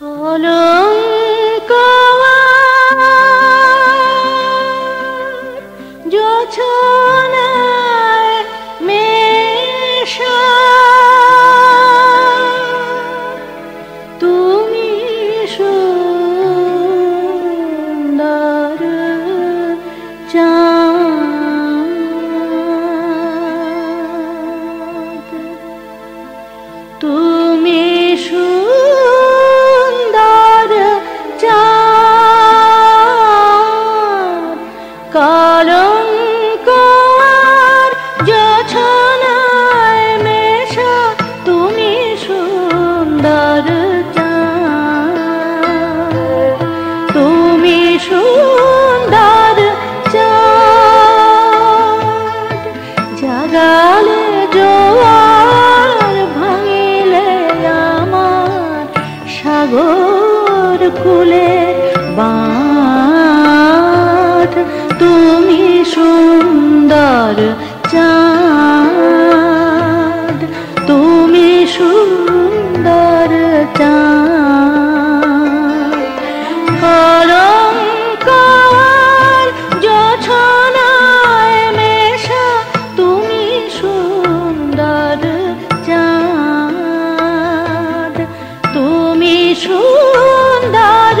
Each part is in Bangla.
কলঙ্ক জোছনায় মেশা। তুমি সুন্দর চাঁদ। সাগর কুলে বাঁধ। তুমি সুন্দর চাঁদ। সুন্দর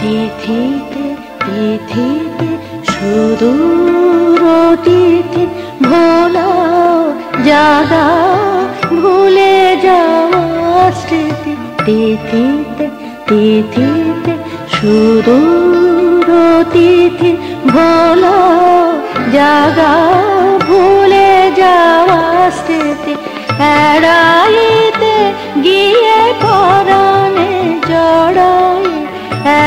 তিথিতে তিথিতে সুদূর অতীতে ভোলা জাগা ভুলে যাওয়া তিথিতে সুদূর অতীতে ভোলা জাগা ভুলে যাওয়া স্মৃতি এড়াইতে গিয়ে পরাণে জড়াই,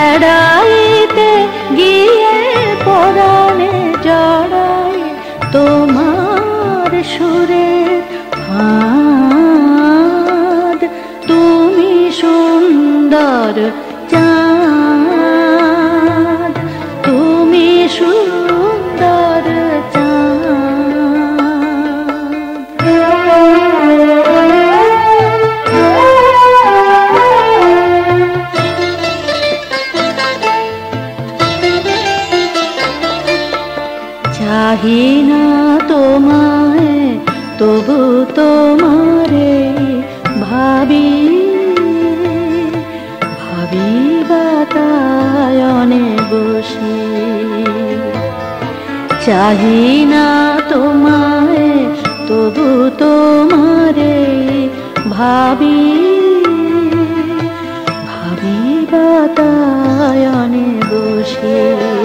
এড়াইতে গিয়ে পরাণে জড়াই, তোমার সুরে ফাঁদ তুমি সুন্দর চাঁদ। তুমি সুন্দর চাহি না তোমায় তবু তোমারে চাহি না তোমায় তবু তোমারে ভাবি। ভাবি বাতায়নে বসে।